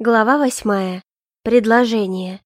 Глава восьмая. Предложение.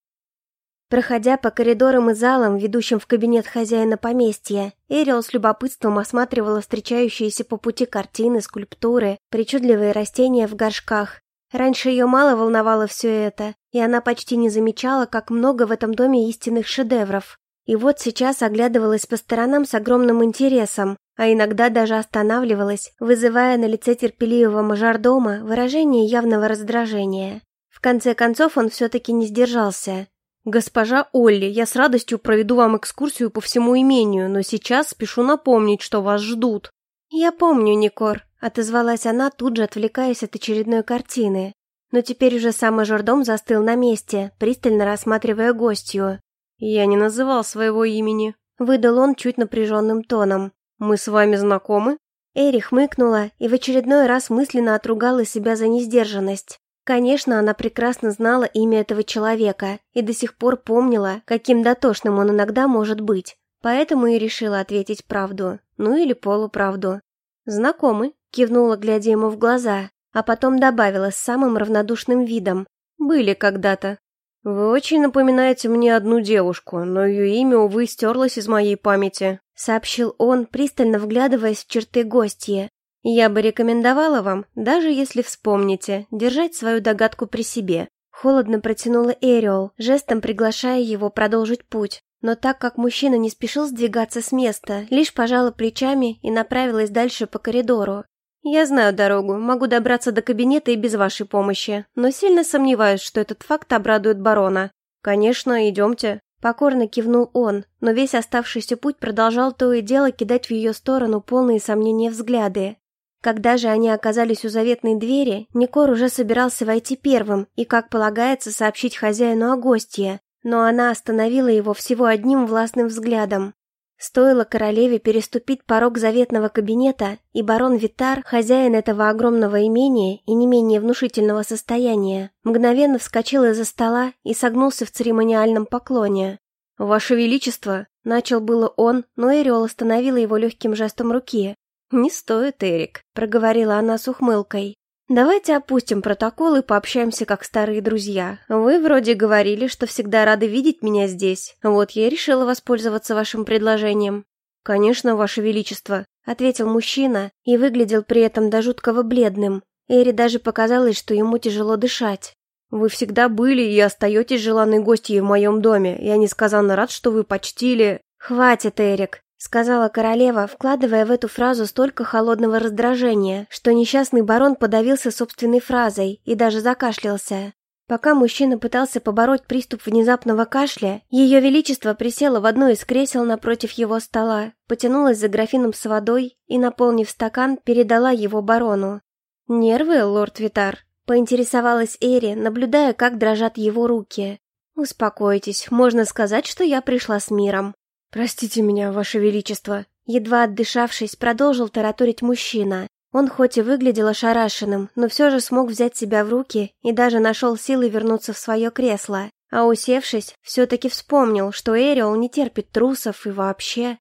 Проходя по коридорам и залам, ведущим в кабинет хозяина поместья, Эрил с любопытством осматривала встречающиеся по пути картины, скульптуры, причудливые растения в горшках. Раньше ее мало волновало все это, и она почти не замечала, как много в этом доме истинных шедевров. И вот сейчас оглядывалась по сторонам с огромным интересом, а иногда даже останавливалась, вызывая на лице терпеливого мажордома выражение явного раздражения. В конце концов он все-таки не сдержался. «Госпожа Олли, я с радостью проведу вам экскурсию по всему имению, но сейчас спешу напомнить, что вас ждут». «Я помню, Никор», — отозвалась она, тут же отвлекаясь от очередной картины. Но теперь уже сам мажордом застыл на месте, пристально рассматривая гостью. «Я не называл своего имени», — выдал он чуть напряженным тоном. «Мы с вами знакомы?» Эри хмыкнула и в очередной раз мысленно отругала себя за несдержанность. Конечно, она прекрасно знала имя этого человека и до сих пор помнила, каким дотошным он иногда может быть, поэтому и решила ответить правду, ну или полуправду. «Знакомы», — кивнула, глядя ему в глаза, а потом добавила с самым равнодушным видом. «Были когда-то». «Вы очень напоминаете мне одну девушку, но ее имя, увы, стерлось из моей памяти», — сообщил он, пристально вглядываясь в черты гостья. «Я бы рекомендовала вам, даже если вспомните, держать свою догадку при себе». Холодно протянула Эриол, жестом приглашая его продолжить путь. Но так как мужчина не спешил сдвигаться с места, лишь пожала плечами и направилась дальше по коридору. «Я знаю дорогу, могу добраться до кабинета и без вашей помощи, но сильно сомневаюсь, что этот факт обрадует барона». «Конечно, идемте». Покорно кивнул он, но весь оставшийся путь продолжал то и дело кидать в ее сторону полные сомнения взгляды. Когда же они оказались у заветной двери, Никор уже собирался войти первым и, как полагается, сообщить хозяину о гостье, но она остановила его всего одним властным взглядом. Стоило королеве переступить порог заветного кабинета, и барон Витар, хозяин этого огромного имения и не менее внушительного состояния, мгновенно вскочил из-за стола и согнулся в церемониальном поклоне. «Ваше Величество!» — начал было он, но Эриол остановила его легким жестом руки. «Не стоит, Эрик», — проговорила она с ухмылкой. Давайте опустим протокол и пообщаемся как старые друзья. Вы вроде говорили, что всегда рады видеть меня здесь. Вот я и решила воспользоваться вашим предложением. Конечно, ваше величество, ответил мужчина и выглядел при этом до жуткого бледным. Эри даже показалось, что ему тяжело дышать. Вы всегда были и остаетесь желанной гостьей в моем доме. Я несказанно рад, что вы почтили... Хватит, Эрик, сказала королева, вкладывая в эту фразу столько холодного раздражения, что несчастный барон подавился собственной фразой и даже закашлялся. Пока мужчина пытался побороть приступ внезапного кашля, ее величество присело в одно из кресел напротив его стола, потянулась за графином с водой и, наполнив стакан, передала его барону. «Нервы, лорд Витар?» — поинтересовалась Эри, наблюдая, как дрожат его руки. «Успокойтесь, можно сказать, что я пришла с миром. «Простите меня, Ваше Величество!» Едва отдышавшись, продолжил тараторить мужчина. Он хоть и выглядел ошарашенным, но все же смог взять себя в руки и даже нашел силы вернуться в свое кресло. А усевшись, все-таки вспомнил, что Эриол не терпит трусов и вообще...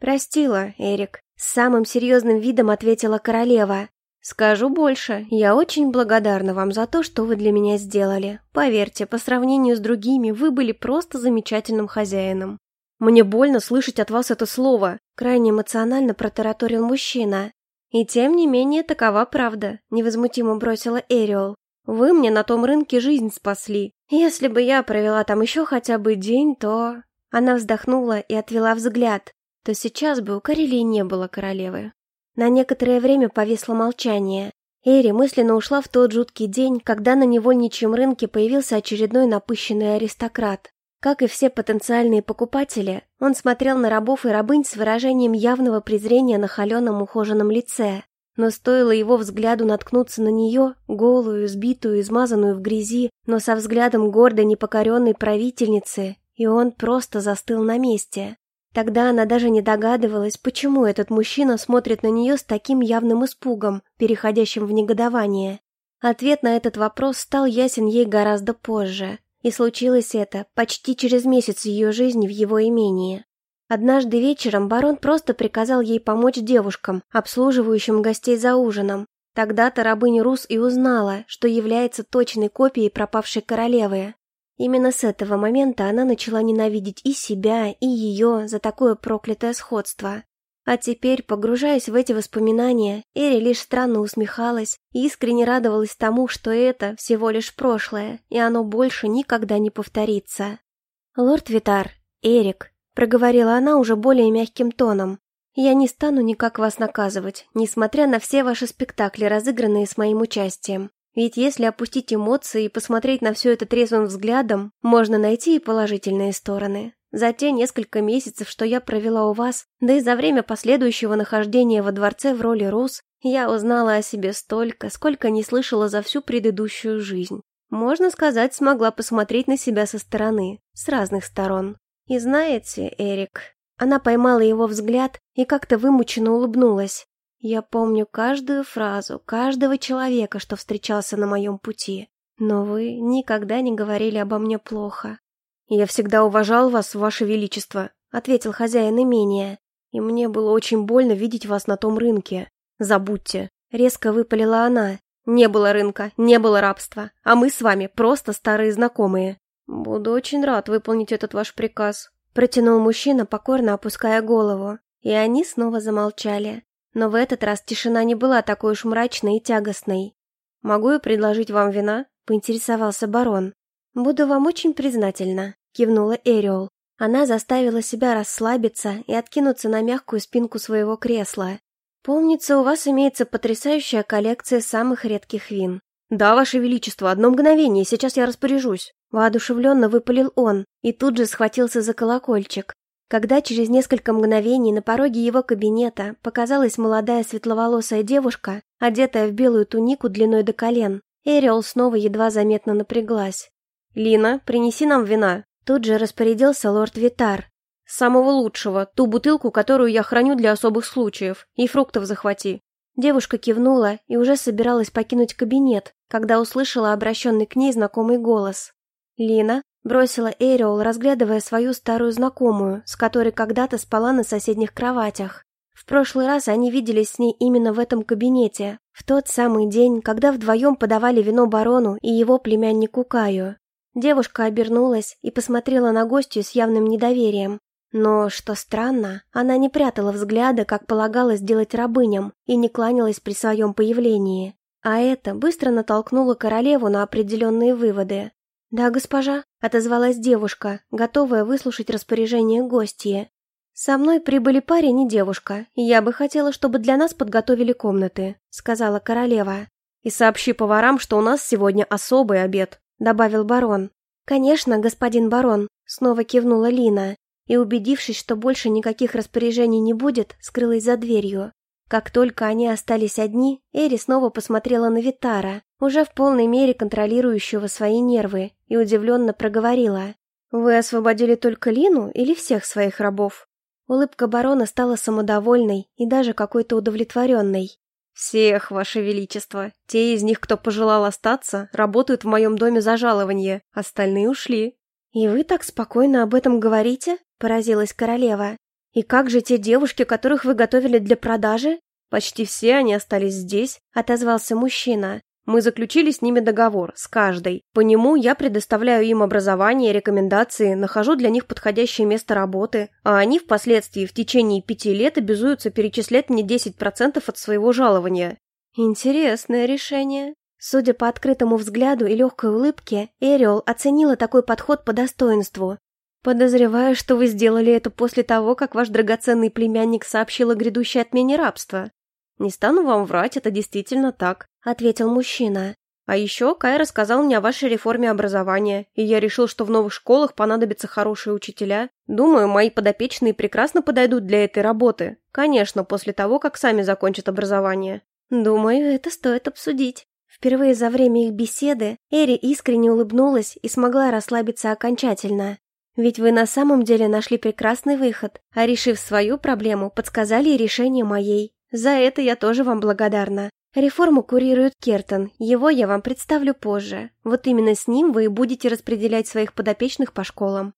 «Простила, Эрик», — с самым серьезным видом ответила королева. «Скажу больше, я очень благодарна вам за то, что вы для меня сделали. Поверьте, по сравнению с другими, вы были просто замечательным хозяином. Мне больно слышать от вас это слово, крайне эмоционально протараторил мужчина. И тем не менее такова правда, невозмутимо бросила Эриол. Вы мне на том рынке жизнь спасли. Если бы я провела там еще хотя бы день, то... Она вздохнула и отвела взгляд. То сейчас бы у Карелии не было королевы. На некоторое время повисло молчание. Эри мысленно ушла в тот жуткий день, когда на невольничьем рынке появился очередной напыщенный аристократ. Как и все потенциальные покупатели, он смотрел на рабов и рабынь с выражением явного презрения на холеном ухоженном лице. Но стоило его взгляду наткнуться на нее, голую, сбитую, измазанную в грязи, но со взглядом гордой непокоренной правительницы, и он просто застыл на месте. Тогда она даже не догадывалась, почему этот мужчина смотрит на нее с таким явным испугом, переходящим в негодование. Ответ на этот вопрос стал ясен ей гораздо позже. И случилось это почти через месяц ее жизни в его имении. Однажды вечером барон просто приказал ей помочь девушкам, обслуживающим гостей за ужином. Тогда-то рабыня Рус и узнала, что является точной копией пропавшей королевы. Именно с этого момента она начала ненавидеть и себя, и ее за такое проклятое сходство. А теперь, погружаясь в эти воспоминания, Эри лишь странно усмехалась и искренне радовалась тому, что это всего лишь прошлое, и оно больше никогда не повторится. «Лорд Витар, Эрик», — проговорила она уже более мягким тоном, «я не стану никак вас наказывать, несмотря на все ваши спектакли, разыгранные с моим участием. Ведь если опустить эмоции и посмотреть на все это трезвым взглядом, можно найти и положительные стороны. За те несколько месяцев, что я провела у вас, да и за время последующего нахождения во дворце в роли Рус, я узнала о себе столько, сколько не слышала за всю предыдущую жизнь. Можно сказать, смогла посмотреть на себя со стороны, с разных сторон. И знаете, Эрик, она поймала его взгляд и как-то вымученно улыбнулась. Я помню каждую фразу, каждого человека, что встречался на моем пути. Но вы никогда не говорили обо мне плохо. «Я всегда уважал вас, ваше величество», — ответил хозяин имения. «И мне было очень больно видеть вас на том рынке. Забудьте». Резко выпалила она. «Не было рынка, не было рабства, а мы с вами просто старые знакомые». «Буду очень рад выполнить этот ваш приказ», — протянул мужчина, покорно опуская голову. И они снова замолчали. Но в этот раз тишина не была такой уж мрачной и тягостной. «Могу я предложить вам вина?» — поинтересовался барон. «Буду вам очень признательна», — кивнула Эриол. Она заставила себя расслабиться и откинуться на мягкую спинку своего кресла. «Помнится, у вас имеется потрясающая коллекция самых редких вин». «Да, ваше величество, одно мгновение, сейчас я распоряжусь», — воодушевленно выпалил он и тут же схватился за колокольчик. Когда через несколько мгновений на пороге его кабинета показалась молодая светловолосая девушка, одетая в белую тунику длиной до колен, Эриол снова едва заметно напряглась. «Лина, принеси нам вина», — тут же распорядился лорд Витар. «Самого лучшего, ту бутылку, которую я храню для особых случаев, и фруктов захвати». Девушка кивнула и уже собиралась покинуть кабинет, когда услышала обращенный к ней знакомый голос. «Лина?» Бросила Эриол, разглядывая свою старую знакомую, с которой когда-то спала на соседних кроватях. В прошлый раз они виделись с ней именно в этом кабинете, в тот самый день, когда вдвоем подавали вино барону и его племяннику Каю. Девушка обернулась и посмотрела на гостью с явным недоверием. Но, что странно, она не прятала взгляда, как полагалось делать рабыням, и не кланялась при своем появлении. А это быстро натолкнуло королеву на определенные выводы. «Да, госпожа», — отозвалась девушка, готовая выслушать распоряжение гостья. «Со мной прибыли парень и девушка, и я бы хотела, чтобы для нас подготовили комнаты», — сказала королева. «И сообщи поварам, что у нас сегодня особый обед», — добавил барон. «Конечно, господин барон», — снова кивнула Лина, и, убедившись, что больше никаких распоряжений не будет, скрылась за дверью. Как только они остались одни, Эри снова посмотрела на Витара, уже в полной мере контролирующего свои нервы, и удивленно проговорила. «Вы освободили только Лину или всех своих рабов?» Улыбка барона стала самодовольной и даже какой-то удовлетворенной. «Всех, ваше величество. Те из них, кто пожелал остаться, работают в моем доме за жалование, остальные ушли». «И вы так спокойно об этом говорите?» – поразилась королева. «И как же те девушки, которых вы готовили для продажи?» «Почти все они остались здесь», — отозвался мужчина. «Мы заключили с ними договор, с каждой. По нему я предоставляю им образование, рекомендации, нахожу для них подходящее место работы, а они впоследствии в течение пяти лет обязуются перечислять мне 10% от своего жалования». «Интересное решение», Судя по открытому взгляду и легкой улыбке, Эриол оценила такой подход по достоинству. «Подозреваю, что вы сделали это после того, как ваш драгоценный племянник сообщил о грядущей отмене рабства». «Не стану вам врать, это действительно так», — ответил мужчина. «А еще Кай рассказал мне о вашей реформе образования, и я решил, что в новых школах понадобятся хорошие учителя. Думаю, мои подопечные прекрасно подойдут для этой работы. Конечно, после того, как сами закончат образование». «Думаю, это стоит обсудить». Впервые за время их беседы Эри искренне улыбнулась и смогла расслабиться окончательно. Ведь вы на самом деле нашли прекрасный выход, а решив свою проблему, подсказали решение моей. За это я тоже вам благодарна. Реформу курирует Кертон, его я вам представлю позже. Вот именно с ним вы и будете распределять своих подопечных по школам.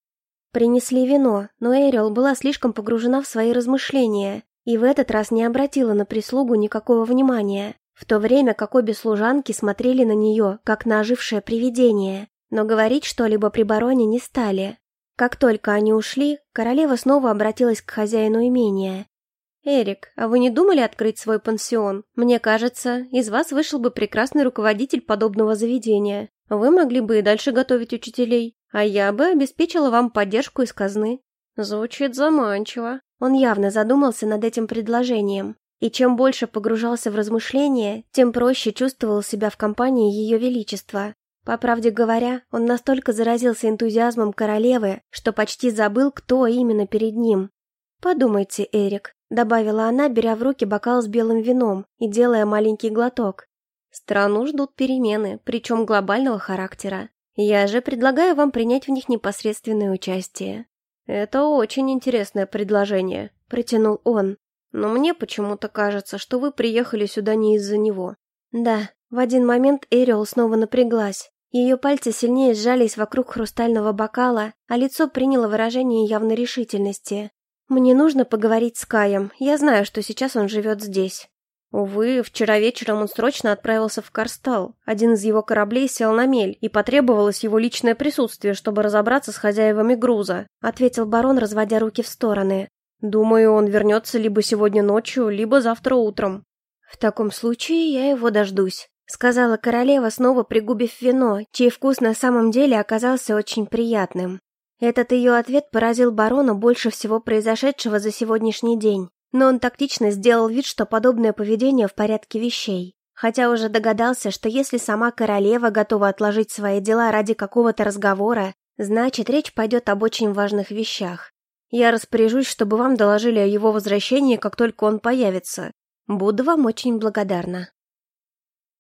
Принесли вино, но Эриол была слишком погружена в свои размышления и в этот раз не обратила на прислугу никакого внимания. в то время как обе служанки смотрели на нее, как на ожившее привидение, но говорить что-либо при бароне не стали. Как только они ушли, королева снова обратилась к хозяину имения. «Эрик, а вы не думали открыть свой пансион? Мне кажется, из вас вышел бы прекрасный руководитель подобного заведения. Вы могли бы и дальше готовить учителей, а я бы обеспечила вам поддержку из казны». Звучит заманчиво. Он явно задумался над этим предложением. И чем больше погружался в размышления, тем проще чувствовал себя в компании Ее Величества. По правде говоря, он настолько заразился энтузиазмом королевы, что почти забыл, кто именно перед ним. «Подумайте, Эрик», — добавила она, беря в руки бокал с белым вином и делая маленький глоток. «Страну ждут перемены, причем глобального характера. Я же предлагаю вам принять в них непосредственное участие». «Это очень интересное предложение», — протянул он. «Но мне почему-то кажется, что вы приехали сюда не из-за него». Да, в один момент Эриол снова напряглась. Ее пальцы сильнее сжались вокруг хрустального бокала, а лицо приняло выражение явной решительности. «Мне нужно поговорить с Каем. Я знаю, что сейчас он живет здесь». Увы, вчера вечером он срочно отправился в Карстал. Один из его кораблей сел на мель, и потребовалось его личное присутствие, чтобы разобраться с хозяевами груза, ответил барон, разводя руки в стороны. Думаю, он вернется либо сегодня ночью, либо завтра утром. В таком случае я его дождусь. — сказала королева, снова пригубив вино, чей вкус на самом деле оказался очень приятным. Этот ее ответ поразил барона больше всего произошедшего за сегодняшний день, но он тактично сделал вид, что подобное поведение в порядке вещей. Хотя уже догадался, что если сама королева готова отложить свои дела ради какого-то разговора, значит, речь пойдет об очень важных вещах. Я распоряжусь, чтобы вам доложили о его возвращении, как только он появится. Буду вам очень благодарна.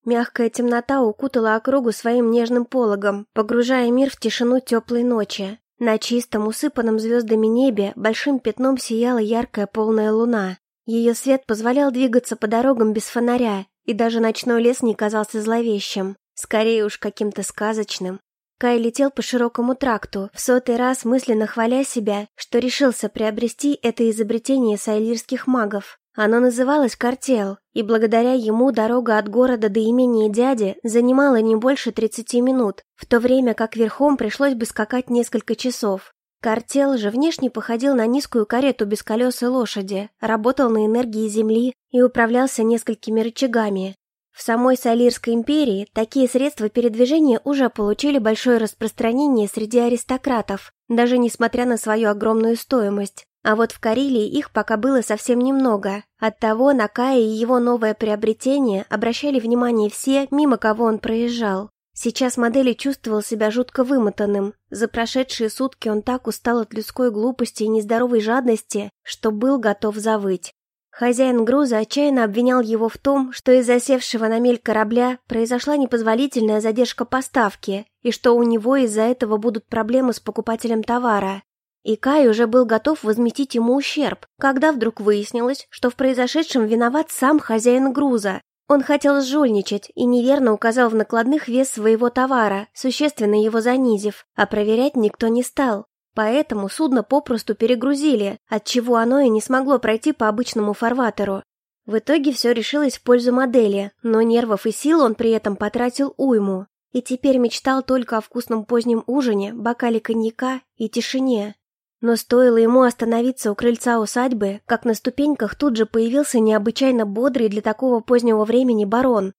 Мягкая темнота укутала округу своим нежным пологом, погружая мир в тишину теплой ночи. На чистом, усыпанном звездами небе большим пятном сияла яркая полная луна. Ее свет позволял двигаться по дорогам без фонаря, и даже ночной лес не казался зловещим, скорее уж каким-то сказочным. Кай летел по широкому тракту, в сотый раз мысленно хваля себя, что решился приобрести это изобретение сайлирских магов. Оно называлось «Картел», и благодаря ему дорога от города до имени дяди занимала не больше 30 минут, в то время как верхом пришлось бы скакать несколько часов. Картел же внешне походил на низкую карету без колес и лошади, работал на энергии земли и управлялся несколькими рычагами. В самой Салирской империи такие средства передвижения уже получили большое распространение среди аристократов, даже несмотря на свою огромную стоимость. А вот в Карелии их пока было совсем немного. Оттого на Кая и его новое приобретение обращали внимание все, мимо кого он проезжал. Сейчас модели чувствовал себя жутко вымотанным. За прошедшие сутки он так устал от людской глупости и нездоровой жадности, что был готов завыть. Хозяин груза отчаянно обвинял его в том, что из-за севшего на мель корабля произошла непозволительная задержка поставки, и что у него из-за этого будут проблемы с покупателем товара. И Кай уже был готов возместить ему ущерб, когда вдруг выяснилось, что в произошедшем виноват сам хозяин груза. Он хотел сжульничать и неверно указал в накладных вес своего товара, существенно его занизив, а проверять никто не стал. Поэтому судно попросту перегрузили, отчего оно и не смогло пройти по обычному фарватеру. В итоге все решилось в пользу модели, но нервов и сил он при этом потратил уйму. И теперь мечтал только о вкусном позднем ужине, бокале коньяка и тишине. Но стоило ему остановиться у крыльца усадьбы, как на ступеньках тут же появился необычайно бодрый для такого позднего времени барон.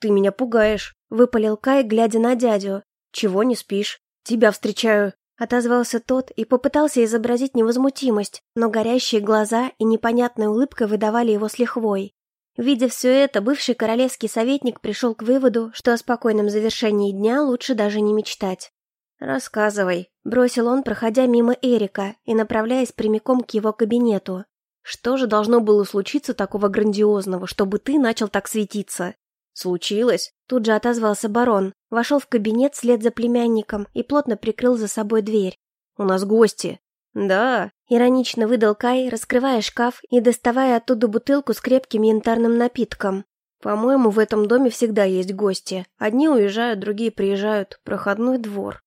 «Ты меня пугаешь», — выпалил Кай, глядя на дядю. «Чего не спишь? Тебя встречаю». Отозвался тот и попытался изобразить невозмутимость, но горящие глаза и непонятная улыбка выдавали его с лихвой. Видя все это, бывший королевский советник пришел к выводу, что о спокойном завершении дня лучше даже не мечтать. «Рассказывай», — бросил он, проходя мимо Эрика и направляясь прямиком к его кабинету. «Что же должно было случиться такого грандиозного, чтобы ты начал так светиться?» «Случилось?» — тут же отозвался барон, вошел в кабинет вслед за племянником и плотно прикрыл за собой дверь. «У нас гости». «Да», — иронично выдал Кай, раскрывая шкаф и доставая оттуда бутылку с крепким янтарным напитком. «По-моему, в этом доме всегда есть гости. Одни уезжают, другие приезжают. Проходной двор».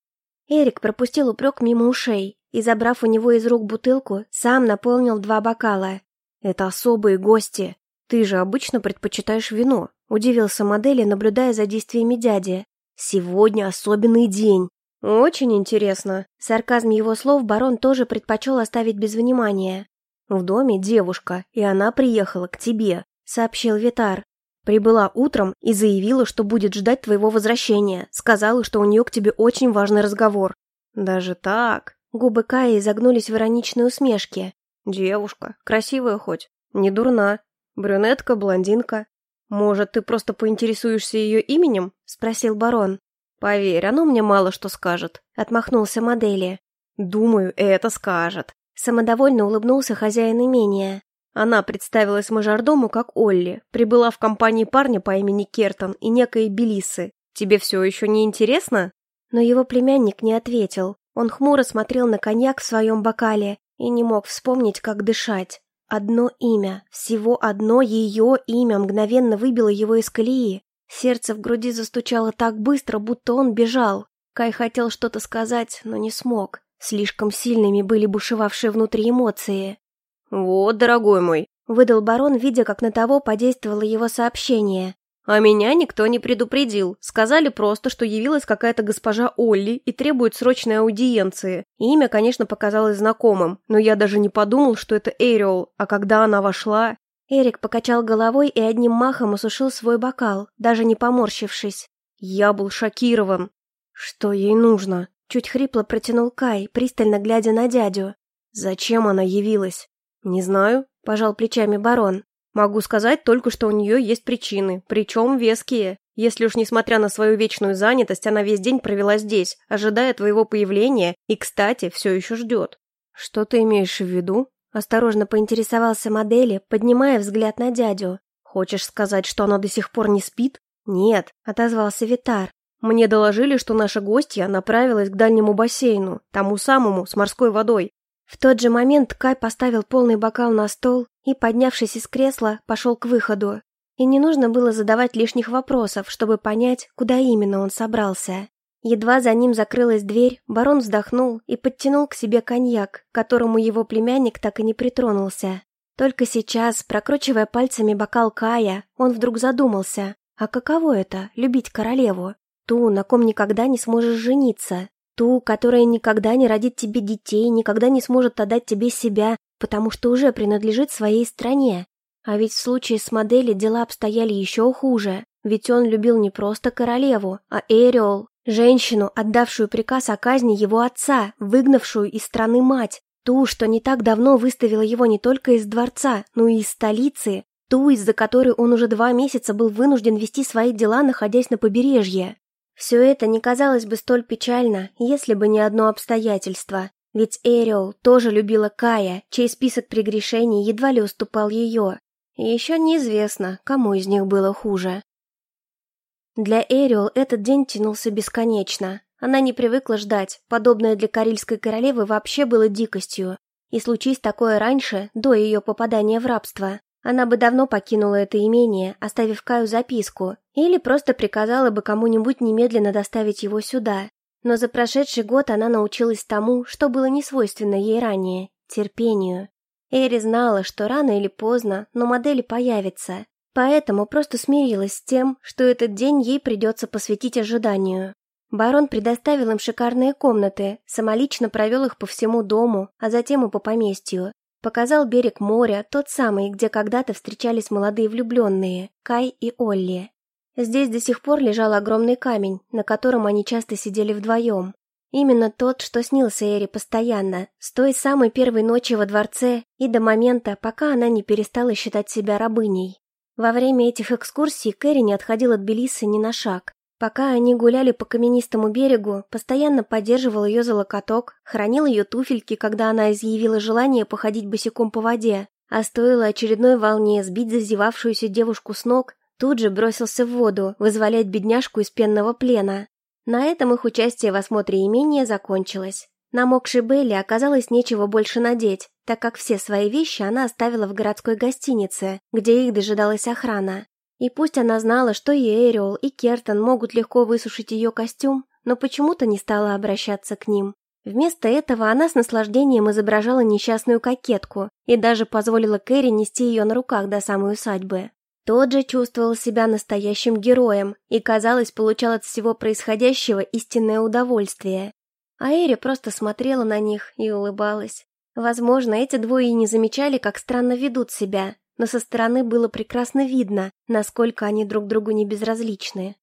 Эрик пропустил упрек мимо ушей и, забрав у него из рук бутылку, сам наполнил два бокала. «Это особые гости». Ты же обычно предпочитаешь вино», — удивился модели, наблюдая за действиями дяди. «Сегодня особенный день». «Очень интересно». Сарказм его слов барон тоже предпочел оставить без внимания. «В доме девушка, и она приехала к тебе», — сообщил Витар. «Прибыла утром и заявила, что будет ждать твоего возвращения. Сказала, что у нее к тебе очень важный разговор». «Даже так?» Губы Каи загнулись в ироничной усмешке. «Девушка, красивая хоть, не дурна. Брюнетка, блондинка. Может, ты просто поинтересуешься ее именем?» — спросил барон. «Поверь, оно мне мало что скажет», — отмахнулся модели. «Думаю, это скажет». Самодовольно улыбнулся хозяин имения. Она представилась мажордому как Олли, прибыла в компании парня по имени Кертон и некой Белисы. Тебе все еще не интересно? Но его племянник не ответил. Он хмуро смотрел на коньяк в своем бокале и не мог вспомнить, как дышать. Одно имя, всего одно ее имя мгновенно выбило его из колеи. Сердце в груди застучало так быстро, будто он бежал. Кай хотел что-то сказать, но не смог. Слишком сильными были бушевавшие внутри эмоции. «Вот, дорогой мой», — выдал барон, видя, как на того подействовало его сообщение. А меня никто не предупредил. Сказали просто, что явилась какая-то госпожа Олли и требует срочной аудиенции. Имя, конечно, показалось знакомым, но я даже не подумал, что это Эриол, а когда она вошла... Эрик покачал головой и одним махом осушил свой бокал, даже не поморщившись. Я был шокирован. Что ей нужно? Чуть хрипло протянул Кай, пристально глядя на дядю. Зачем она явилась? Не знаю, пожал плечами барон. Могу сказать только, что у нее есть причины, причем веские. Если уж несмотря на свою вечную занятость, она весь день провела здесь, ожидая твоего появления, и, кстати, все еще ждет. Что ты имеешь в виду? Осторожно поинтересовался модели, поднимая взгляд на дядю. Хочешь сказать, что она до сих пор не спит? Нет, отозвался Витар. Мне доложили, что наша гостья направилась к дальнему бассейну, тому самому, с морской водой. В тот же момент Кай поставил полный бокал на стол и, поднявшись из кресла, пошел к выходу. И не нужно было задавать лишних вопросов, чтобы понять, куда именно он собрался. Едва за ним закрылась дверь, барон вздохнул и подтянул к себе коньяк, к которому его племянник так и не притронулся. Только сейчас, прокручивая пальцами бокал Кая, он вдруг задумался, а каково это — любить королеву? Ту, на ком никогда не сможешь жениться, Ту, которая никогда не родит тебе детей, никогда не сможет отдать тебе себя, потому что уже принадлежит своей стране. А ведь в случае с модели дела обстояли еще хуже, ведь он любил не просто королеву, а Эриол, женщину, отдавшую приказ о казни его отца, выгнавшую из страны мать, ту, что не так давно выставила его не только из дворца, но и из столицы, ту, из-за которой он уже два месяца был вынужден вести свои дела, находясь на побережье. Все это не казалось бы столь печально, если бы не одно обстоятельство. Ведь Эриол тоже любила Кая, чей список прегрешений едва ли уступал ее. И еще неизвестно, кому из них было хуже. Для Эриол этот день тянулся бесконечно. Она не привыкла ждать, подобное для Карельской королевы вообще было дикостью. И случись такое раньше, до ее попадания в рабство, она бы давно покинула это имение, оставив Каю записку, или просто приказала бы кому-нибудь немедленно доставить его сюда. Но за прошедший год она научилась тому, что было не свойственно ей ранее – терпению. Эри знала, что рано или поздно, но модели появится, поэтому просто смирилась с тем, что этот день ей придется посвятить ожиданию. Барон предоставил им шикарные комнаты, самолично провел их по всему дому, а затем и по поместью. Показал берег моря, тот самый, где когда-то встречались молодые влюбленные, Кай и Олли. Здесь до сих пор лежал огромный камень, на котором они часто сидели вдвоем. Именно тот, что снился Эри постоянно, с той самой первой ночи во дворце и до момента, пока она не перестала считать себя рабыней. Во время этих экскурсий Кэрри не отходил от Белисы ни на шаг. Пока они гуляли по каменистому берегу, постоянно поддерживал ее за локоток, хранил ее туфельки, когда она изъявила желание походить босиком по воде, а стоило очередной волне сбить зазевавшуюся девушку с ног, тут же бросился в воду, вызволять бедняжку из пенного плена. На этом их участие в осмотре имения закончилось. Намокшей Белли оказалось нечего больше надеть, так как все свои вещи она оставила в городской гостинице, где их дожидалась охрана. И пусть она знала, что и Эриол, и Кертон могут легко высушить ее костюм, но почему-то не стала обращаться к ним. Вместо этого она с наслаждением изображала несчастную кокетку и даже позволила Кэрри нести ее на руках до самой усадьбы. Тот же чувствовал себя настоящим героем и, казалось, получал от всего происходящего истинное удовольствие. А Эри просто смотрела на них и улыбалась. Возможно, эти двое и не замечали, как странно ведут себя, но со стороны было прекрасно видно, насколько они друг другу не безразличны.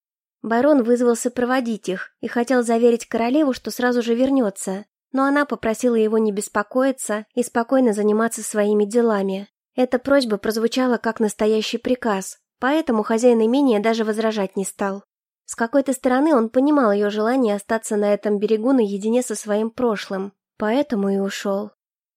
Барон вызвался проводить их и хотел заверить королеву, что сразу же вернется, но она попросила его не беспокоиться и спокойно заниматься своими делами. Эта просьба прозвучала как настоящий приказ, поэтому хозяин имения даже возражать не стал. С какой-то стороны он понимал ее желание остаться на этом берегу наедине со своим прошлым, поэтому и ушел.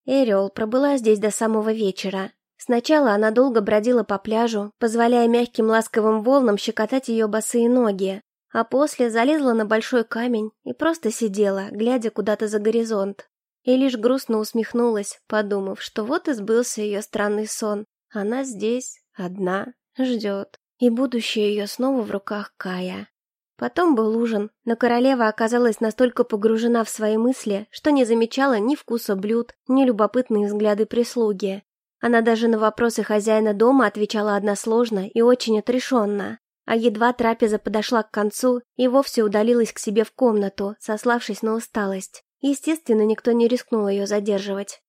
Эриол пробыла здесь до самого вечера, Сначала она долго бродила по пляжу, позволяя мягким ласковым волнам щекотать ее босые ноги, а после залезла на большой камень и просто сидела, глядя куда-то за горизонт. И лишь грустно усмехнулась, подумав, что вот и сбылся ее странный сон. Она здесь, одна, ждет, и будущее ее снова в руках Кая. Потом был ужин, но королева оказалась настолько погружена в свои мысли, что не замечала ни вкуса блюд, ни любопытные взгляды прислуги. Она даже на вопросы хозяина дома отвечала односложно и очень отрешенно, а едва трапеза подошла к концу и вовсе удалилась к себе в комнату, сославшись на усталость. Естественно, никто не рискнул ее задерживать.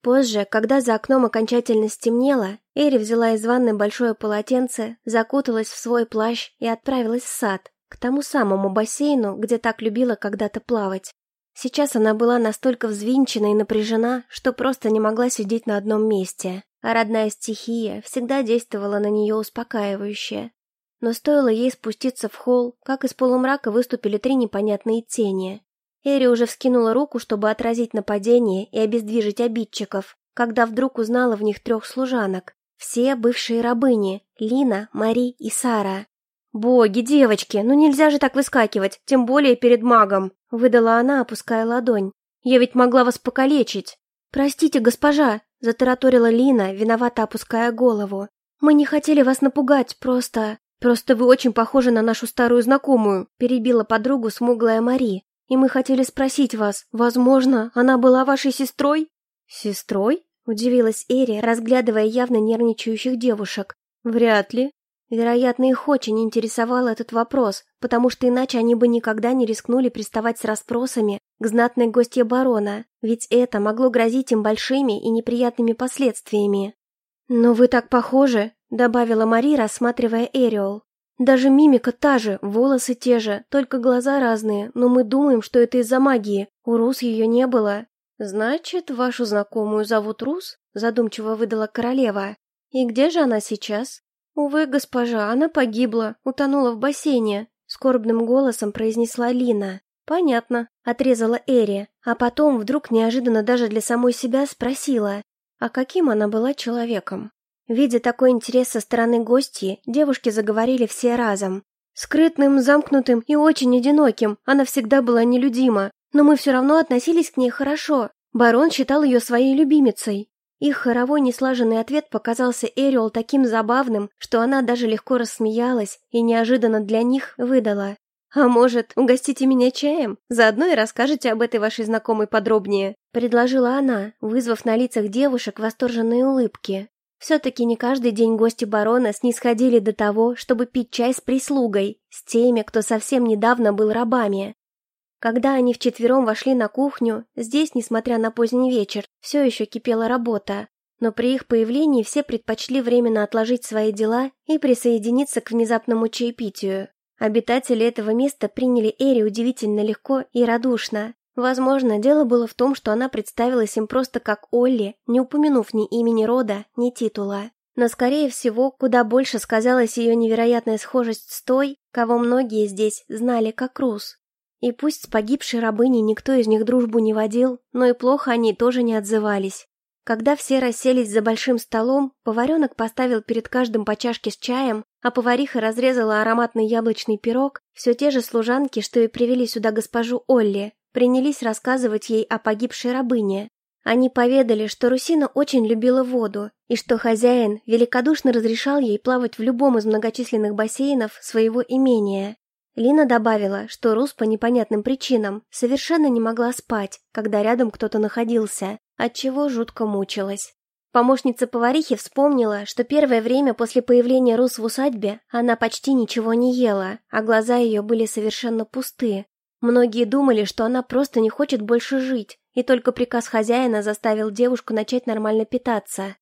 Позже, когда за окном окончательно стемнело, Эри взяла из ванны большое полотенце, закуталась в свой плащ и отправилась в сад, к тому самому бассейну, где так любила когда-то плавать. Сейчас она была настолько взвинчена и напряжена, что просто не могла сидеть на одном месте, а родная стихия всегда действовала на нее успокаивающе. Но стоило ей спуститься в холл, как из полумрака выступили три непонятные тени. Эри уже вскинула руку, чтобы отразить нападение и обездвижить обидчиков, когда вдруг узнала в них трех служанок. Все бывшие рабыни – Лина, Мари и Сара. «Боги, девочки, ну нельзя же так выскакивать, тем более перед магом!» — выдала она, опуская ладонь. «Я ведь могла вас покалечить!» «Простите, госпожа!» — затараторила Лина, виновато опуская голову. «Мы не хотели вас напугать, просто...» «Просто вы очень похожи на нашу старую знакомую», — перебила подругу смуглая Мари. «И мы хотели спросить вас, возможно, она была вашей сестрой?» «Сестрой?» — удивилась Эри, разглядывая явно нервничающих девушек. «Вряд ли», Вероятно, их очень интересовал этот вопрос, потому что иначе они бы никогда не рискнули приставать с расспросами к знатной гостье барона, ведь это могло грозить им большими и неприятными последствиями. «Но вы так похожи», — добавила Мари, рассматривая Эриол. «Даже мимика та же, волосы те же, только глаза разные, но мы думаем, что это из-за магии. У Рус ее не было». «Значит, вашу знакомую зовут Рус?» — задумчиво выдала королева. «И где же она сейчас?» «Увы, госпожа, она погибла, утонула в бассейне», — скорбным голосом произнесла Лина. «Понятно», — отрезала Эри, а потом вдруг неожиданно даже для самой себя спросила, а каким она была человеком. Видя такой интерес со стороны гостей, девушки заговорили все разом. Скрытным, замкнутым и очень одиноким, она всегда была нелюдима, но мы все равно относились к ней хорошо. Барон считал ее своей любимицей. Их хоровой неслаженный ответ показался Эриол таким забавным, что она даже легко рассмеялась и неожиданно для них выдала. «А может, угостите меня чаем? Заодно и расскажете об этой вашей знакомой подробнее», — предложила она, вызвав на лицах девушек восторженные улыбки. Все-таки не каждый день гости барона снисходили до того, чтобы пить чай с прислугой, с теми, кто совсем недавно был рабами. Когда они вчетвером вошли на кухню, здесь, несмотря на поздний вечер, все еще кипела работа. Но при их появлении все предпочли временно отложить свои дела и присоединиться к внезапному чаепитию. Обитатели этого места приняли Эри удивительно легко и радушно. Возможно, дело было в том, что она представилась им просто как Олли, не упомянув ни имени рода, ни титула. Но, скорее всего, куда больше сказалась ее невероятная схожесть с той, кого многие здесь знали как Рус. И пусть с погибшей рабыней никто из них дружбу не водил, но и плохо они тоже не отзывались. Когда все расселись за большим столом, поваренок поставил перед каждым по чашке с чаем, а повариха разрезала ароматный яблочный пирог, все те же служанки, что и привели сюда госпожу Олли, принялись рассказывать ей о погибшей рабыне. Они поведали, что Русина очень любила воду, и что хозяин великодушно разрешал ей плавать в любом из многочисленных бассейнов своего имения, Лина добавила, что Рус по непонятным причинам совершенно не могла спать, когда рядом кто-то находился, отчего жутко мучилась. Помощница поварихи вспомнила, что первое время после появления Рус в усадьбе она почти ничего не ела, а глаза ее были совершенно пусты. Многие думали, что она просто не хочет больше жить, и только приказ хозяина заставил девушку начать нормально питаться.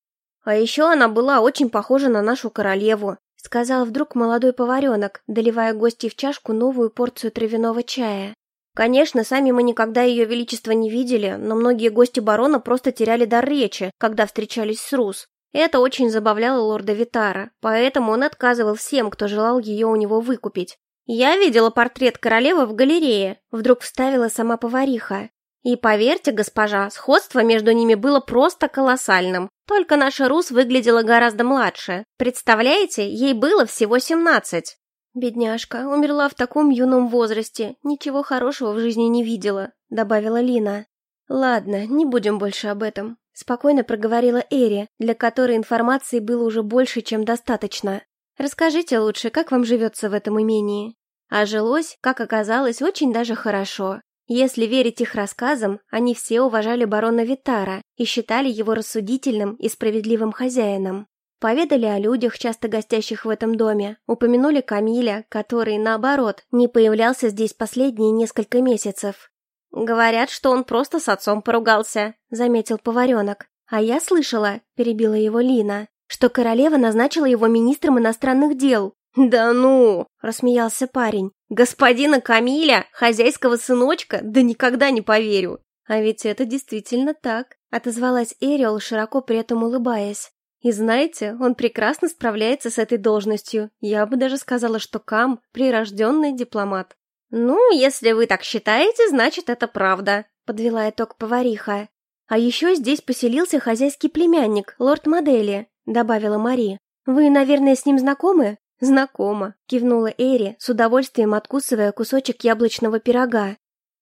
А еще она была очень похожа на нашу королеву, сказал вдруг молодой поваренок, доливая гостей в чашку новую порцию травяного чая. Конечно, сами мы никогда ее величество не видели, но многие гости барона просто теряли дар речи, когда встречались с Рус. Это очень забавляло лорда Витара, поэтому он отказывал всем, кто желал ее у него выкупить. «Я видела портрет королевы в галерее», — вдруг вставила сама повариха. И поверьте, госпожа, сходство между ними было просто колоссальным. Только наша Рус выглядела гораздо младше. Представляете, ей было всего семнадцать. «Бедняжка, умерла в таком юном возрасте, ничего хорошего в жизни не видела», — добавила Лина. «Ладно, не будем больше об этом», — спокойно проговорила Эри, для которой информации было уже больше, чем достаточно. «Расскажите лучше, как вам живется в этом имении?» А жилось, как оказалось, очень даже хорошо. Если верить их рассказам, они все уважали барона Витара и считали его рассудительным и справедливым хозяином. Поведали о людях, часто гостящих в этом доме, упомянули Камиля, который, наоборот, не появлялся здесь последние несколько месяцев. «Говорят, что он просто с отцом поругался», — заметил поваренок. «А я слышала», — перебила его Лина, «что королева назначила его министром иностранных дел». «Да ну!» — рассмеялся парень. Господина Камиля, хозяйского сыночка, да никогда не поверю. А ведь это действительно так, отозвалась Эриол, широко при этом улыбаясь. И знаете, он прекрасно справляется с этой должностью. Я бы даже сказала, что Кам – прирожденный дипломат. «Ну, если вы так считаете, значит, это правда», – подвела итог повариха. «А еще здесь поселился хозяйский племянник, лорд Модели», – добавила Мари. «Вы, наверное, с ним знакомы?» «Знакомо», — кивнула Эри, с удовольствием откусывая кусочек яблочного пирога.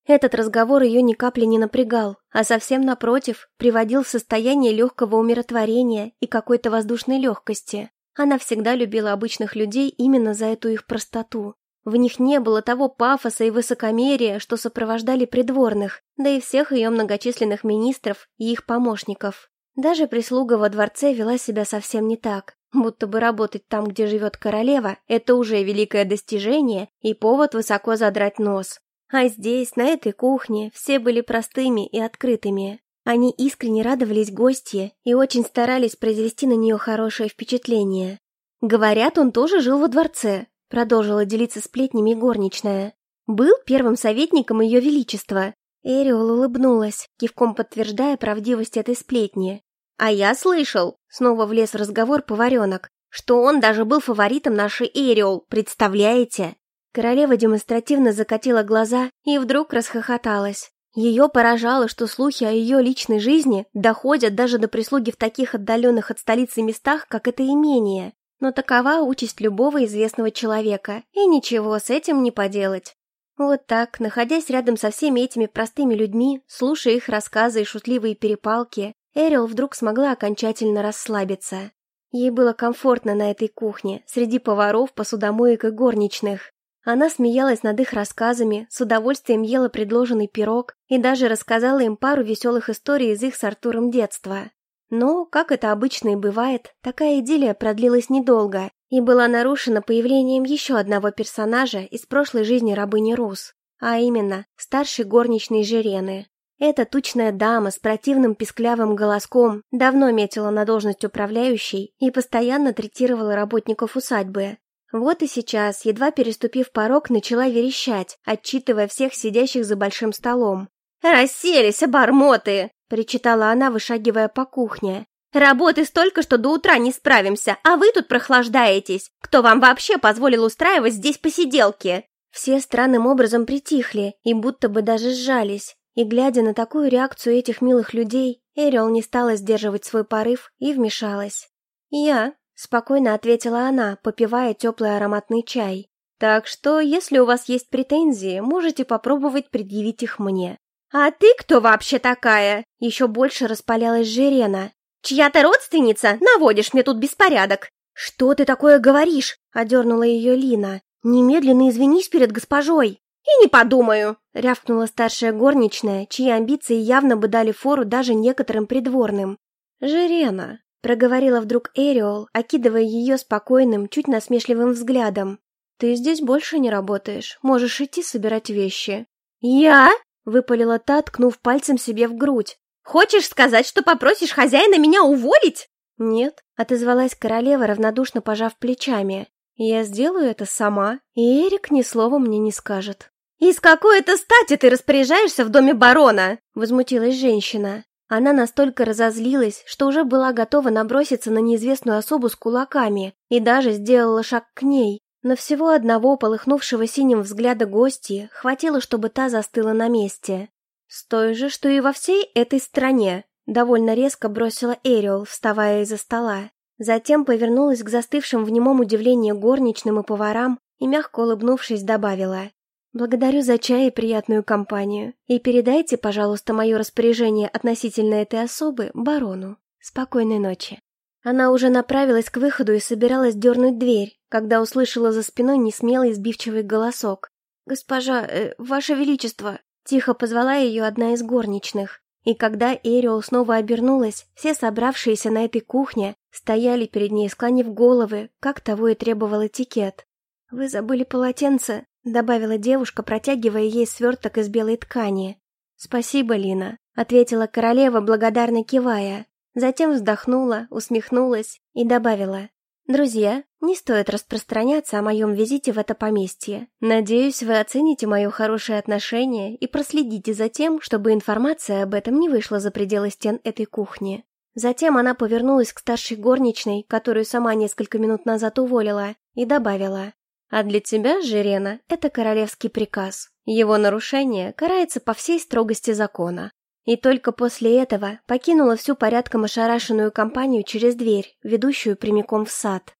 Этот разговор ее ни капли не напрягал, а совсем напротив, приводил в состояние легкого умиротворения и какой-то воздушной легкости. Она всегда любила обычных людей именно за эту их простоту. В них не было того пафоса и высокомерия, что сопровождали придворных, да и всех ее многочисленных министров и их помощников. Даже прислуга во дворце вела себя совсем не так. Будто бы работать там, где живет королева, это уже великое достижение и повод высоко задрать нос. А здесь, на этой кухне, все были простыми и открытыми. Они искренне радовались гостье и очень старались произвести на нее хорошее впечатление. «Говорят, он тоже жил во дворце», — продолжила делиться сплетнями горничная. «Был первым советником ее величества». Эриол улыбнулась, кивком подтверждая правдивость этой сплетни. А я слышал, снова влез в разговор поваренок, что он даже был фаворитом нашей Эриол, представляете? Королева демонстративно закатила глаза и вдруг расхохоталась. Ее поражало, что слухи о ее личной жизни доходят даже до прислуги в таких отдаленных от столицы местах, как это имение. Но такова участь любого известного человека, и ничего с этим не поделать. Вот так, находясь рядом со всеми этими простыми людьми, слушая их рассказы и шутливые перепалки, Эрил вдруг смогла окончательно расслабиться. Ей было комфортно на этой кухне, среди поваров, посудомоек и горничных. Она смеялась над их рассказами, с удовольствием ела предложенный пирог и даже рассказала им пару веселых историй из их с Артуром детства. Но, как это обычно и бывает, такая идиллия продлилась недолго и была нарушена появлением еще одного персонажа из прошлой жизни рабыни Рус, а именно старшей горничной Жирены. Эта тучная дама с противным писклявым голоском давно метила на должность управляющей и постоянно третировала работников усадьбы. Вот и сейчас, едва переступив порог, начала верещать, отчитывая всех сидящих за большим столом. «Расселись, обормоты!» — причитала она, вышагивая по кухне. «Работы столько, что до утра не справимся, а вы тут прохлаждаетесь. Кто вам вообще позволил устраивать здесь посиделки?» Все странным образом притихли и будто бы даже сжались. И глядя на такую реакцию этих милых людей, Эриол не стала сдерживать свой порыв и вмешалась. «Я», — спокойно ответила она, попивая теплый ароматный чай. «Так что, если у вас есть претензии, можете попробовать предъявить их мне». «А ты кто вообще такая?» Еще больше распалялась Жирена. «Чья то родственница? Наводишь мне тут беспорядок!» «Что ты такое говоришь?» — одернула ее Лина. Немедленно извинись перед госпожой!» «И не подумаю!» — рявкнула старшая горничная, чьи амбиции явно бы дали фору даже некоторым придворным. «Жирена!» — проговорила вдруг Эриол, окидывая ее спокойным, чуть насмешливым взглядом. «Ты здесь больше не работаешь, можешь идти собирать вещи». «Я?» — выпалила та, ткнув пальцем себе в грудь. «Хочешь сказать, что попросишь хозяина меня уволить?» «Нет», — отозвалась королева, равнодушно пожав плечами. «Я сделаю это сама, и Эрик ни слова мне не скажет». «И с какой это стати ты распоряжаешься в доме барона?» — возмутилась женщина. Она настолько разозлилась, что уже была готова наброситься на неизвестную особу с кулаками и даже сделала шаг к ней, но всего одного полыхнувшего синим взгляда гости хватило, чтобы та застыла на месте. «С той же, что и во всей этой стране», — довольно резко бросила Эриол, вставая из-за стола. Затем повернулась к застывшим в немом удивлении горничным и поварам и, мягко улыбнувшись, добавила. «Благодарю за чай и приятную компанию. И передайте, пожалуйста, мое распоряжение относительно этой особы барону. Спокойной ночи». Она уже направилась к выходу и собиралась дернуть дверь, когда услышала за спиной несмелый сбивчивый голосок. «Госпожа, э, ваше величество!» Тихо позвала ее одна из горничных. И когда Эриол снова обернулась, все собравшиеся на этой кухне стояли перед ней, склонив головы, как того и требовал этикет. «Вы забыли полотенце?» Добавила девушка, протягивая ей сверток из белой ткани. «Спасибо, Лина», — ответила королева, благодарно кивая. Затем вздохнула, усмехнулась и добавила. «Друзья, не стоит распространяться о моем визите в это поместье. Надеюсь, вы оцените мое хорошее отношение и проследите за тем, чтобы информация об этом не вышла за пределы стен этой кухни». Затем она повернулась к старшей горничной, которую сама несколько минут назад уволила, и добавила. А для тебя, Жирена, это королевский приказ. Его нарушение карается по всей строгости закона. И только после этого покинула всю порядком ошарашенную компанию через дверь, ведущую прямиком в сад.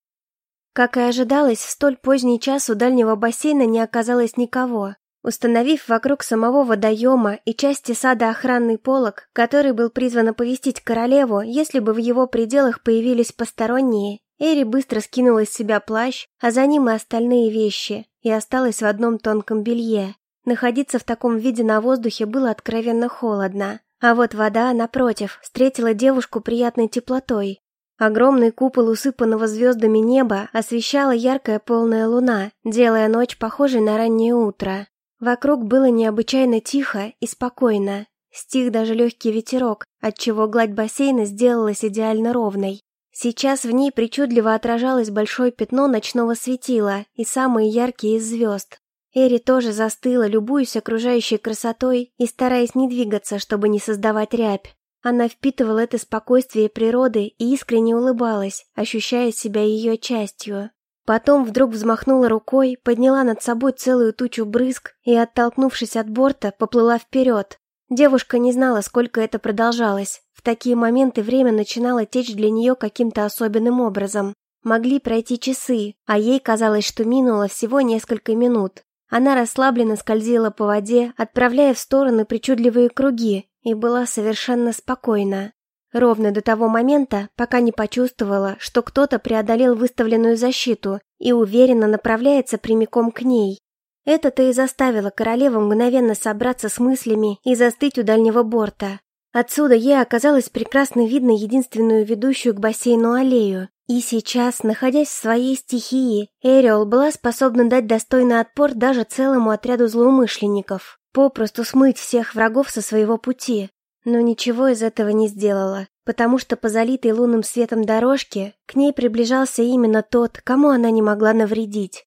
Как и ожидалось, в столь поздний час у дальнего бассейна не оказалось никого. Установив вокруг самого водоема и части сада охранный полог, который был призван оповестить королеву, если бы в его пределах появились посторонние, Эри быстро скинула с себя плащ, а за ним и остальные вещи, и осталась в одном тонком белье. Находиться в таком виде на воздухе было откровенно холодно. А вот вода, напротив, встретила девушку приятной теплотой. Огромный купол усыпанного звездами неба освещала яркая полная луна, делая ночь похожей на раннее утро. Вокруг было необычайно тихо и спокойно. Стих даже легкий ветерок, отчего гладь бассейна сделалась идеально ровной. Сейчас в ней причудливо отражалось большое пятно ночного светила и самые яркие из звезд. Эри тоже застыла, любуясь окружающей красотой и стараясь не двигаться, чтобы не создавать рябь. Она впитывала это спокойствие природы и искренне улыбалась, ощущая себя ее частью. Потом вдруг взмахнула рукой, подняла над собой целую тучу брызг и, оттолкнувшись от борта, поплыла вперед. Девушка не знала, сколько это продолжалось. Такие моменты время начинало течь для нее каким-то особенным образом. Могли пройти часы, а ей казалось, что минуло всего несколько минут. Она расслабленно скользила по воде, отправляя в стороны причудливые круги, и была совершенно спокойна. Ровно до того момента, пока не почувствовала, что кто-то преодолел выставленную защиту и уверенно направляется прямиком к ней. Это-то и заставило королеву мгновенно собраться с мыслями и застыть у дальнего борта. Отсюда ей оказалось прекрасно видно единственную ведущую к бассейну аллею. И сейчас, находясь в своей стихии, Эриол была способна дать достойный отпор даже целому отряду злоумышленников, попросту смыть всех врагов со своего пути. Но ничего из этого не сделала, потому что по залитой лунным светом дорожке к ней приближался именно тот, кому она не могла навредить.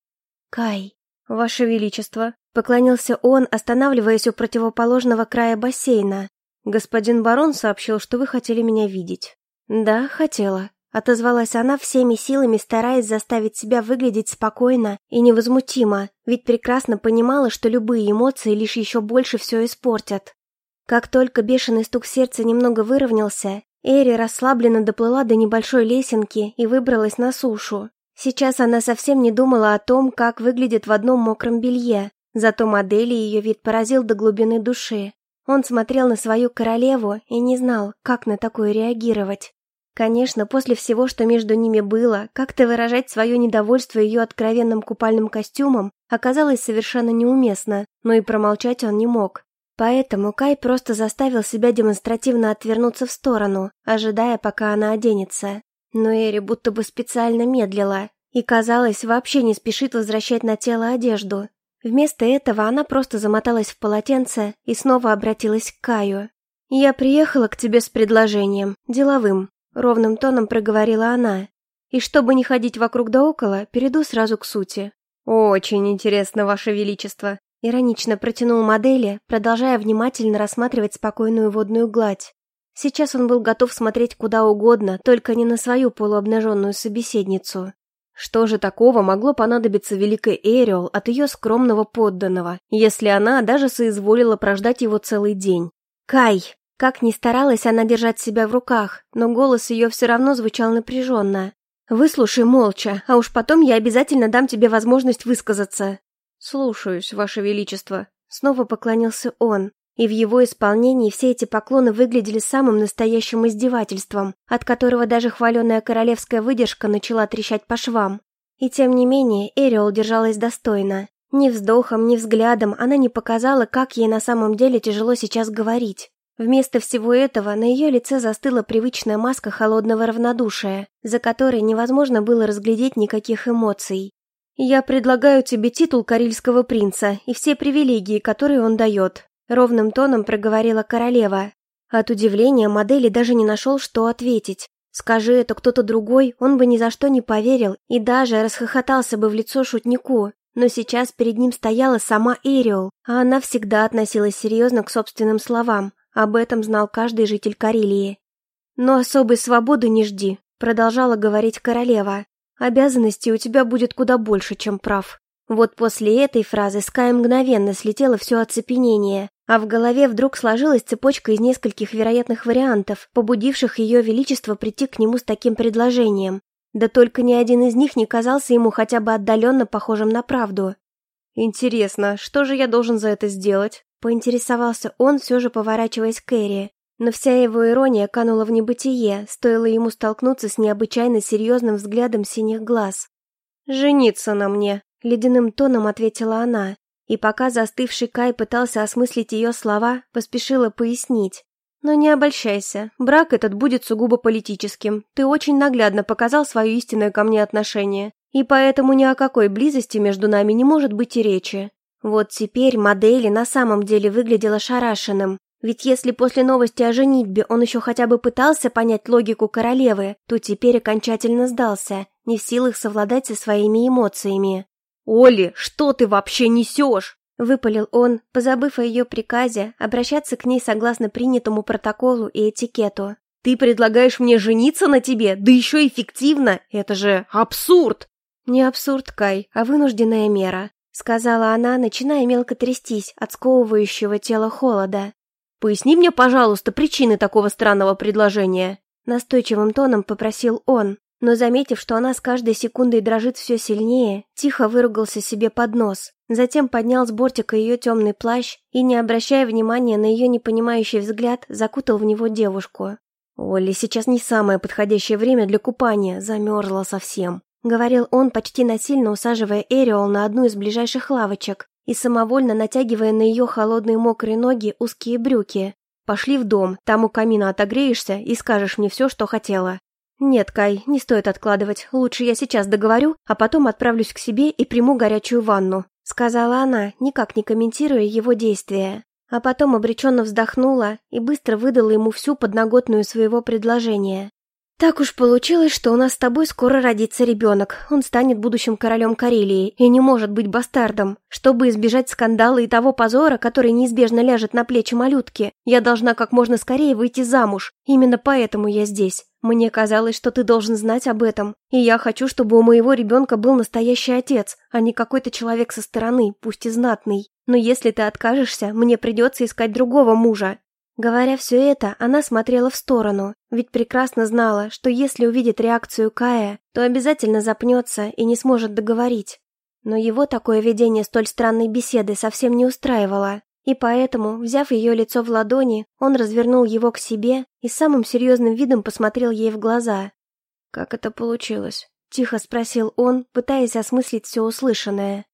Кай. «Ваше Величество», — поклонился он, останавливаясь у противоположного края бассейна. «Господин барон сообщил, что вы хотели меня видеть». «Да, хотела», — отозвалась она всеми силами, стараясь заставить себя выглядеть спокойно и невозмутимо, ведь прекрасно понимала, что любые эмоции лишь еще больше все испортят. Как только бешеный стук сердца немного выровнялся, Эри расслабленно доплыла до небольшой лесенки и выбралась на сушу. Сейчас она совсем не думала о том, как выглядит в одном мокром белье, зато модели ее вид поразил до глубины души. Он смотрел на свою королеву и не знал, как на такое реагировать. Конечно, после всего, что между ними было, как-то выражать свое недовольство ее откровенным купальным костюмом оказалось совершенно неуместно, но и промолчать он не мог. Поэтому Кай просто заставил себя демонстративно отвернуться в сторону, ожидая, пока она оденется. Но Эри будто бы специально медлила и, казалось, вообще не спешит возвращать на тело одежду. Вместо этого она просто замоталась в полотенце и снова обратилась к Каю. «Я приехала к тебе с предложением, деловым. Ровным тоном проговорила она. И чтобы не ходить вокруг да около, перейду сразу к сути. «Очень интересно, Ваше Величество», — иронично протянул модели, продолжая внимательно рассматривать спокойную водную гладь. Сейчас он был готов смотреть куда угодно, только не на свою полуобнаженную собеседницу. Что же такого могло понадобиться великой Эриол от ее скромного подданного, если она даже соизволила прождать его целый день? «Кай!» Как ни старалась она держать себя в руках, но голос ее все равно звучал напряженно. «Выслушай молча, а уж потом я обязательно дам тебе возможность высказаться». «Слушаюсь, Ваше Величество», — снова поклонился он, и в его исполнении все эти поклоны выглядели самым настоящим издевательством, от которого даже хваленая королевская выдержка начала трещать по швам. И тем не менее Эриол держалась достойно. Ни вздохом, ни взглядом она не показала, как ей на самом деле тяжело сейчас говорить. Вместо всего этого на ее лице застыла привычная маска холодного равнодушия, за которой невозможно было разглядеть никаких эмоций. «Я предлагаю тебе титул карельского принца и все привилегии, которые он дает», — ровным тоном проговорила королева. От удивления модели даже не нашел, что ответить. Скажи это кто-то другой, он бы ни за что не поверил и даже расхохотался бы в лицо шутнику. Но сейчас перед ним стояла сама Эриол, а она всегда относилась серьезно к собственным словам, об этом знал каждый житель Карелии. «Но особой свободы не жди», — продолжала говорить королева. «Обязанностей у тебя будет куда больше, чем прав». Вот после этой фразы Скай мгновенно слетело все оцепенение, а в голове вдруг сложилась цепочка из нескольких вероятных вариантов, побудивших ее величество прийти к нему с таким предложением. Да только ни один из них не казался ему хотя бы отдаленно похожим на правду. «Интересно, что же я должен за это сделать?» Поинтересовался он, все же поворачиваясь к Эри. Но вся его ирония канула в небытие, стоило ему столкнуться с необычайно серьезным взглядом синих глаз. «Жениться на мне», — ледяным тоном ответила она. И пока застывший Кай пытался осмыслить ее слова, поспешила пояснить. «Но не обольщайся, брак этот будет сугубо политическим. Ты очень наглядно показал свое истинное ко мне отношение, и поэтому ни о какой близости между нами не может быть и речи. Вот теперь модели на самом деле выглядел ошарашенным. Ведь если после новости о женитьбе он еще хотя бы пытался понять логику королевы, то теперь окончательно сдался, не в силах совладать со своими эмоциями. «Оли, что ты вообще несешь?» – выпалил он, позабыв о ее приказе обращаться к ней согласно принятому протоколу и этикету. «Ты предлагаешь мне жениться на тебе, да еще эффективно? Это же абсурд!» «Не абсурд, Кай, а вынужденная мера сказала она, начиная мелко трястись от сковывающего тела холода. «Поясни мне, пожалуйста, причины такого странного предложения», настойчивым тоном попросил он, но, заметив, что она с каждой секундой дрожит все сильнее, тихо выругался себе под нос, затем поднял с бортика ее темный плащ и, не обращая внимания на ее непонимающий взгляд, закутал в него девушку. «Олли, сейчас не самое подходящее время для купания, замерзла совсем», — говорил он, почти насильно усаживая Эриол на одну из ближайших лавочек и самовольно натягивая на ее холодные мокрые ноги узкие брюки. «Пошли в дом, там у камина отогреешься и скажешь мне все, что хотела». «Нет, Кай, не стоит откладывать. Лучше я сейчас договорю, а потом отправлюсь к себе и приму горячую ванну», — сказала она, никак не комментируя его действия. А потом обреченно вздохнула и быстро выдала ему всю подноготную своего предложения. «Так уж получилось, что у нас с тобой скоро родится ребенок. Он станет будущим королем Карелии и не может быть бастардом. Чтобы избежать скандала и того позора, который неизбежно ляжет на плечи малютки, я должна как можно скорее выйти замуж. Именно поэтому я здесь. Мне казалось, что ты должен знать об этом. И я хочу, чтобы у моего ребенка был настоящий отец, а не какой-то человек со стороны, пусть и знатный. Но если ты откажешься, мне придется искать другого мужа. Говоря все это, она смотрела в сторону, ведь прекрасно знала, что если увидит реакцию Кая, то обязательно запнется и не сможет договорить. Но его такое ведение столь странной беседы совсем не устраивало, И поэтому, взяв ее лицо в ладони, он развернул его к себе и самым серьезным видом посмотрел ей в глаза. «Как это получилось?» — тихо спросил он, пытаясь осмыслить все услышанное.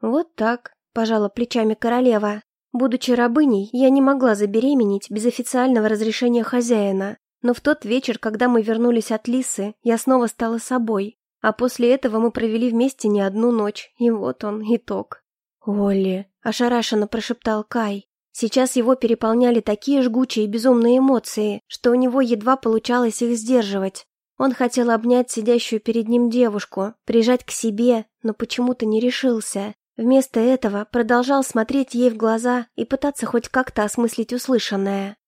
«Вот так», — пожала плечами королева. «Будучи рабыней, я не могла забеременеть без официального разрешения хозяина, но в тот вечер, когда мы вернулись от Лисы, я снова стала собой, а после этого мы провели вместе не одну ночь, и вот он, итог». «Олли», — ошарашенно прошептал Кай. Сейчас его переполняли такие жгучие и безумные эмоции, что у него едва получалось их сдерживать. Он хотел обнять сидящую перед ним девушку, прижать к себе, но почему-то не решился. Вместо этого продолжал смотреть ей в глаза и пытаться хоть как-то осмыслить услышанное.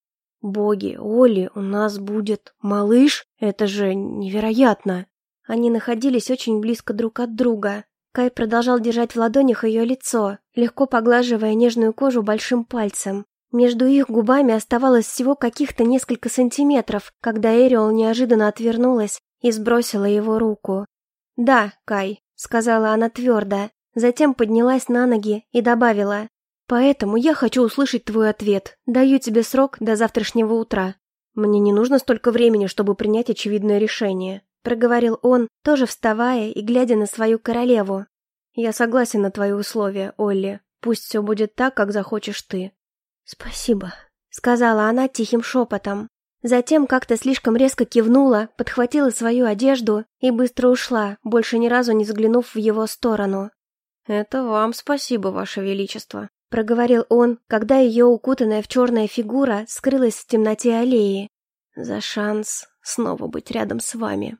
«Боги, Оли, у нас будет малыш? Это же невероятно!» Они находились очень близко друг от друга. Кай продолжал держать в ладонях ее лицо, легко поглаживая нежную кожу большим пальцем. Между их губами оставалось всего каких-то несколько сантиметров, когда Эриол неожиданно отвернулась и сбросила его руку. «Да, Кай», — сказала она твердо, затем поднялась на ноги и добавила, «Поэтому я хочу услышать твой ответ. Даю тебе срок до завтрашнего утра. Мне не нужно столько времени, чтобы принять очевидное решение», — проговорил он, тоже вставая и глядя на свою королеву. «Я согласен на твои условия, Олли. Пусть все будет так, как захочешь ты. «Спасибо», — сказала она тихим шепотом. Затем как-то слишком резко кивнула, подхватила свою одежду и быстро ушла, больше ни разу не взглянув в его сторону. «Это вам спасибо, ваше величество», — проговорил он, когда ее укутанная в черная фигура скрылась в темноте аллеи. «За шанс снова быть рядом с вами».